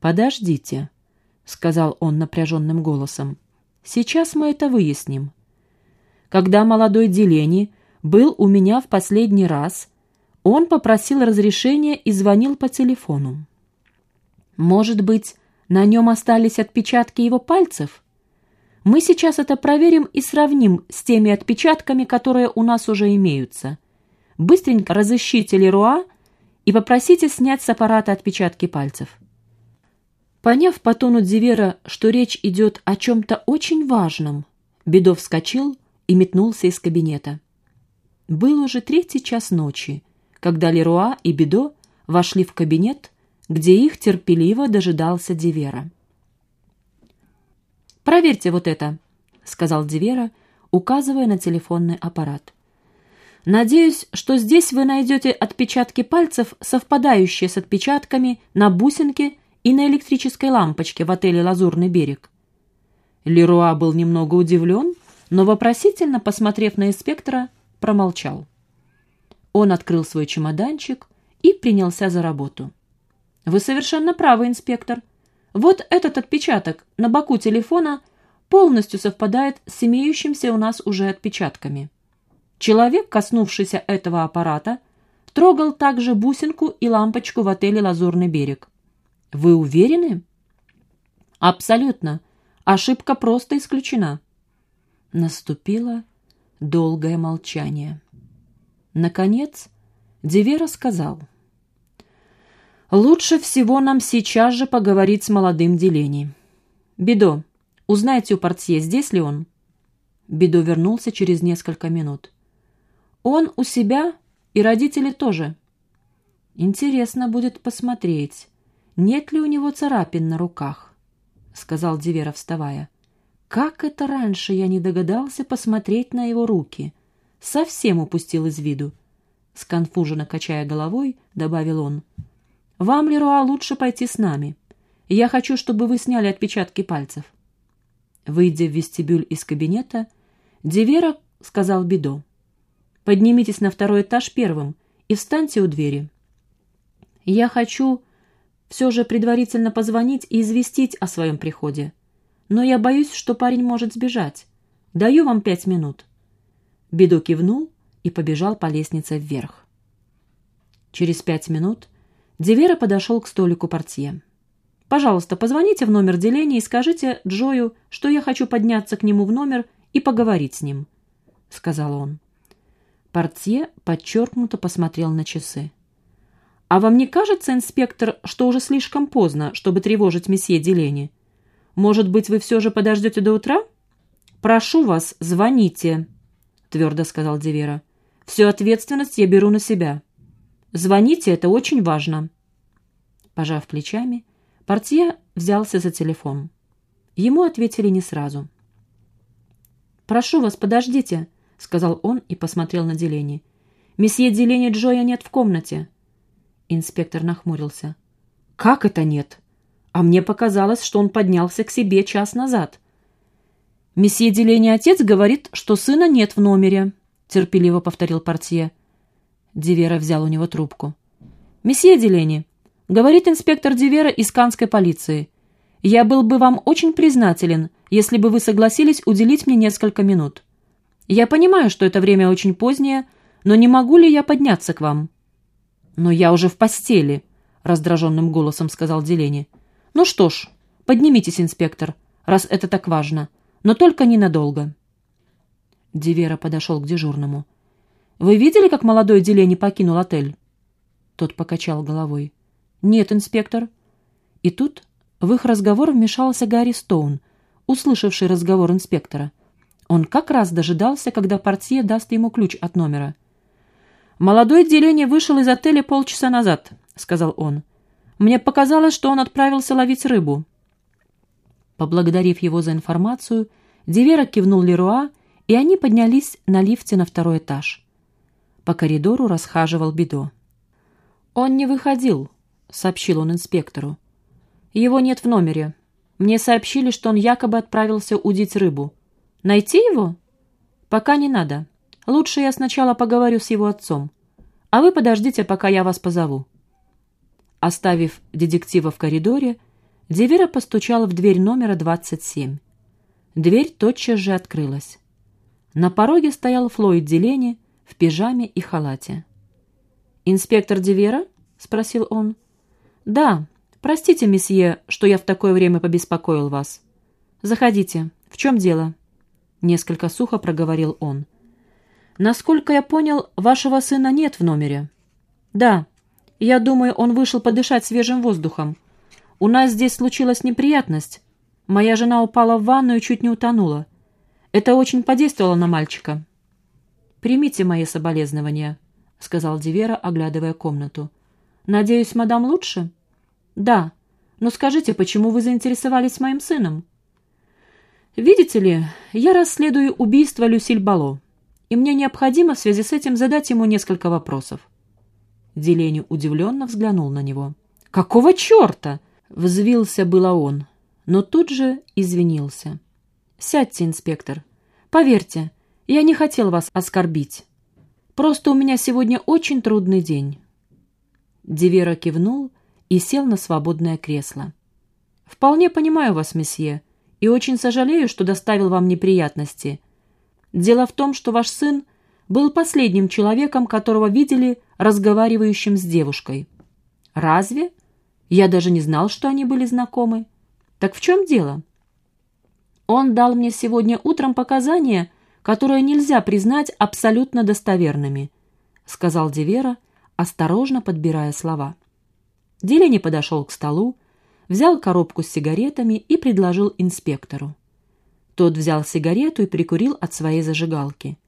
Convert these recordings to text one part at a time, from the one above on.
«Подождите», — сказал он напряженным голосом. «Сейчас мы это выясним. Когда молодой Делени был у меня в последний раз, он попросил разрешения и звонил по телефону. Может быть, на нем остались отпечатки его пальцев? Мы сейчас это проверим и сравним с теми отпечатками, которые у нас уже имеются. Быстренько разыщите Леруа и попросите снять с аппарата отпечатки пальцев. Поняв по тону Дивера, что речь идет о чем-то очень важном, Бедов вскочил и метнулся из кабинета. Был уже третий час ночи, когда Леруа и Бедо вошли в кабинет, где их терпеливо дожидался Дивера. «Проверьте вот это», — сказал Дивера, указывая на телефонный аппарат. «Надеюсь, что здесь вы найдете отпечатки пальцев, совпадающие с отпечатками на бусинке и на электрической лампочке в отеле «Лазурный берег». Леруа был немного удивлен, но вопросительно, посмотрев на инспектора, промолчал. Он открыл свой чемоданчик и принялся за работу. «Вы совершенно правы, инспектор. Вот этот отпечаток на боку телефона полностью совпадает с имеющимся у нас уже отпечатками. Человек, коснувшийся этого аппарата, трогал также бусинку и лампочку в отеле «Лазурный берег». Вы уверены? Абсолютно. Ошибка просто исключена. Наступило долгое молчание. Наконец, Дивера сказал. «Лучше всего нам сейчас же поговорить с молодым Делени. Бедо, узнайте у портье, здесь ли он?» Бедо вернулся через несколько минут. «Он у себя, и родители тоже. Интересно будет посмотреть, нет ли у него царапин на руках», — сказал Дивера, вставая. «Как это раньше я не догадался посмотреть на его руки?» совсем упустил из виду. Сконфуженно качая головой, добавил он. «Вам, Леруа, лучше пойти с нами. Я хочу, чтобы вы сняли отпечатки пальцев». Выйдя в вестибюль из кабинета, Дивера сказал Бидо. «Поднимитесь на второй этаж первым и встаньте у двери. Я хочу все же предварительно позвонить и известить о своем приходе. Но я боюсь, что парень может сбежать. Даю вам пять минут». Бедо кивнул и побежал по лестнице вверх. Через пять минут Дивера подошел к столику портье. «Пожалуйста, позвоните в номер деления и скажите Джою, что я хочу подняться к нему в номер и поговорить с ним», — сказал он. Портье подчеркнуто посмотрел на часы. «А вам не кажется, инспектор, что уже слишком поздно, чтобы тревожить месье Делени? Может быть, вы все же подождете до утра? Прошу вас, звоните». — твердо сказал Дивера. «Всю ответственность я беру на себя. Звоните, это очень важно». Пожав плечами, портье взялся за телефон. Ему ответили не сразу. «Прошу вас, подождите», — сказал он и посмотрел на Делени. «Месье Делени Джоя нет в комнате». Инспектор нахмурился. «Как это нет? А мне показалось, что он поднялся к себе час назад». «Месье Делени отец говорит, что сына нет в номере», — терпеливо повторил портье. Дивера взял у него трубку. «Месье Делени», — говорит инспектор Дивера из канской полиции, «я был бы вам очень признателен, если бы вы согласились уделить мне несколько минут. Я понимаю, что это время очень позднее, но не могу ли я подняться к вам?» «Но я уже в постели», — раздраженным голосом сказал Делени. «Ну что ж, поднимитесь, инспектор, раз это так важно но только ненадолго. Дивера подошел к дежурному. «Вы видели, как молодой Делени покинул отель?» Тот покачал головой. «Нет, инспектор». И тут в их разговор вмешался Гарри Стоун, услышавший разговор инспектора. Он как раз дожидался, когда портье даст ему ключ от номера. «Молодой Делени вышел из отеля полчаса назад», — сказал он. «Мне показалось, что он отправился ловить рыбу. Поблагодарив его за информацию, Дивера кивнул Леруа, и они поднялись на лифте на второй этаж. По коридору расхаживал Бидо. «Он не выходил», — сообщил он инспектору. «Его нет в номере. Мне сообщили, что он якобы отправился удить рыбу. Найти его? Пока не надо. Лучше я сначала поговорю с его отцом. А вы подождите, пока я вас позову». Оставив детектива в коридоре, Девера постучала в дверь номера 27. Дверь тотчас же открылась. На пороге стоял Флойд Делени в пижаме и халате. «Инспектор Девера?» — спросил он. «Да. Простите, месье, что я в такое время побеспокоил вас. Заходите. В чем дело?» Несколько сухо проговорил он. «Насколько я понял, вашего сына нет в номере?» «Да. Я думаю, он вышел подышать свежим воздухом. У нас здесь случилась неприятность. Моя жена упала в ванну и чуть не утонула. Это очень подействовало на мальчика». «Примите мои соболезнования», — сказал Дивера, оглядывая комнату. «Надеюсь, мадам лучше?» «Да. Но скажите, почему вы заинтересовались моим сыном?» «Видите ли, я расследую убийство Люсиль Бало, и мне необходимо в связи с этим задать ему несколько вопросов». Делени удивленно взглянул на него. «Какого черта?» — взвился было он, но тут же извинился. «Сядьте, инспектор. Поверьте, я не хотел вас оскорбить. Просто у меня сегодня очень трудный день». Дивера кивнул и сел на свободное кресло. «Вполне понимаю вас, месье, и очень сожалею, что доставил вам неприятности. Дело в том, что ваш сын был последним человеком, которого видели разговаривающим с девушкой. Разве? Я даже не знал, что они были знакомы. Так в чем дело? Он дал мне сегодня утром показания, которые нельзя признать абсолютно достоверными, сказал Девера, осторожно подбирая слова. Делени подошел к столу, взял коробку с сигаретами и предложил инспектору. Тот взял сигарету и прикурил от своей зажигалки.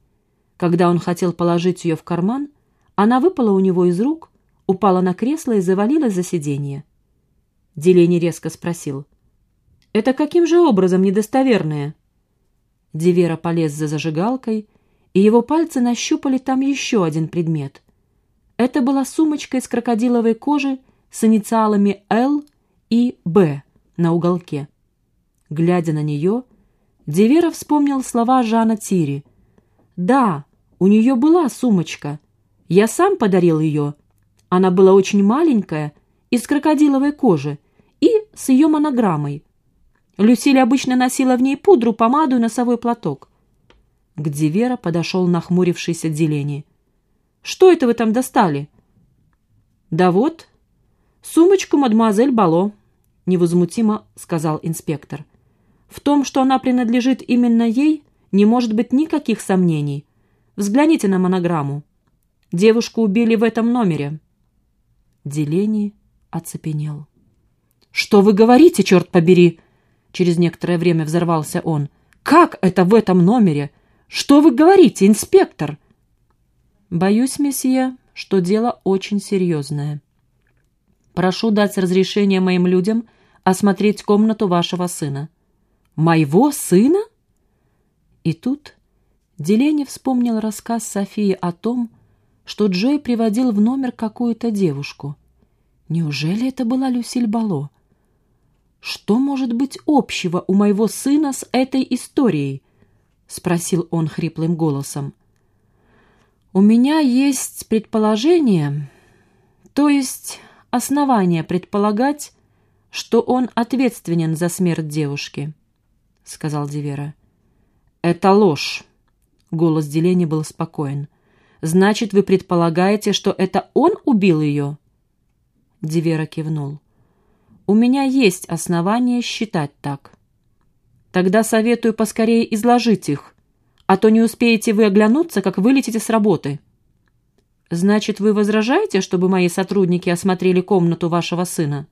Когда он хотел положить ее в карман, она выпала у него из рук, упала на кресло и завалилась за сиденье. Делени резко спросил. «Это каким же образом недостоверное?» Дивера полез за зажигалкой, и его пальцы нащупали там еще один предмет. Это была сумочка из крокодиловой кожи с инициалами «Л» и «Б» на уголке. Глядя на нее, Дивера вспомнил слова Жана Тири. «Да, у нее была сумочка. Я сам подарил ее. Она была очень маленькая, из крокодиловой кожи и с ее монограммой. Люсиль обычно носила в ней пудру, помаду и носовой платок. К Дивера подошел нахмурившийся Делени. «Что это вы там достали?» «Да вот, сумочку мадемуазель Бало», — невозмутимо сказал инспектор. «В том, что она принадлежит именно ей, не может быть никаких сомнений. Взгляните на монограмму. Девушку убили в этом номере». Делени оцепенел. «Что вы говорите, черт побери?» Через некоторое время взорвался он. «Как это в этом номере? Что вы говорите, инспектор?» «Боюсь, месье, что дело очень серьезное. Прошу дать разрешение моим людям осмотреть комнату вашего сына». «Моего сына?» И тут Делени вспомнил рассказ Софии о том, что Джой приводил в номер какую-то девушку. Неужели это была Люсиль Бало? «Что может быть общего у моего сына с этой историей?» — спросил он хриплым голосом. «У меня есть предположение, то есть основания предполагать, что он ответственен за смерть девушки», — сказал Дивера. «Это ложь», — голос Делени был спокоен. «Значит, вы предполагаете, что это он убил ее?» Дивера кивнул. У меня есть основания считать так. Тогда советую поскорее изложить их, а то не успеете вы оглянуться, как вылетите с работы. Значит, вы возражаете, чтобы мои сотрудники осмотрели комнату вашего сына?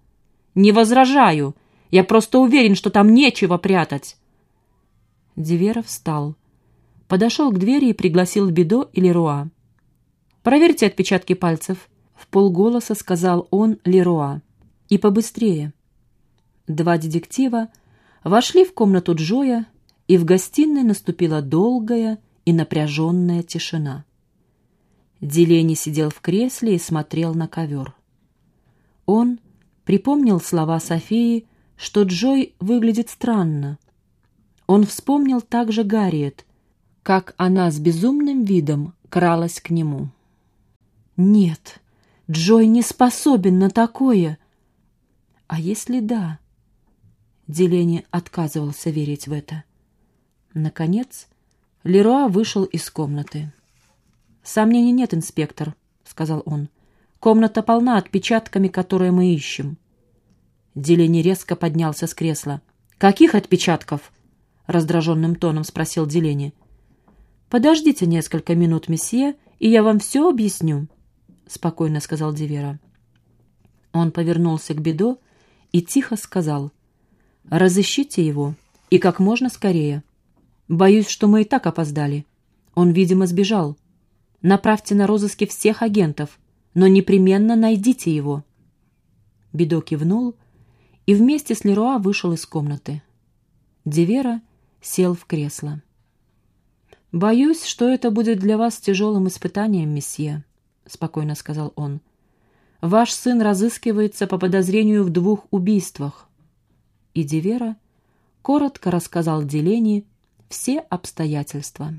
Не возражаю. Я просто уверен, что там нечего прятать. Диверов встал, подошел к двери и пригласил Бедо и Леруа. «Проверьте отпечатки пальцев», — в полголоса сказал он Леруа. И побыстрее. Два детектива вошли в комнату Джоя, и в гостиной наступила долгая и напряженная тишина. Делени сидел в кресле и смотрел на ковер. Он припомнил слова Софии, что Джой выглядит странно. Он вспомнил также Гарриет, как она с безумным видом кралась к нему. «Нет, Джой не способен на такое!» А если да, Делени отказывался верить в это. Наконец, Леруа вышел из комнаты. «Сомнений нет, инспектор», — сказал он. «Комната полна отпечатками, которые мы ищем». Делени резко поднялся с кресла. «Каких отпечатков?» — раздраженным тоном спросил Делени. «Подождите несколько минут, месье, и я вам все объясню», — спокойно сказал Дивера. Он повернулся к Бедо и тихо сказал. «Разыщите его, и как можно скорее. Боюсь, что мы и так опоздали. Он, видимо, сбежал. Направьте на розыски всех агентов, но непременно найдите его». Бедо кивнул и вместе с Леруа вышел из комнаты. Дивера сел в кресло. «Боюсь, что это будет для вас тяжелым испытанием, месье», — спокойно сказал он. «Ваш сын разыскивается по подозрению в двух убийствах». И Дивера коротко рассказал Делени все обстоятельства.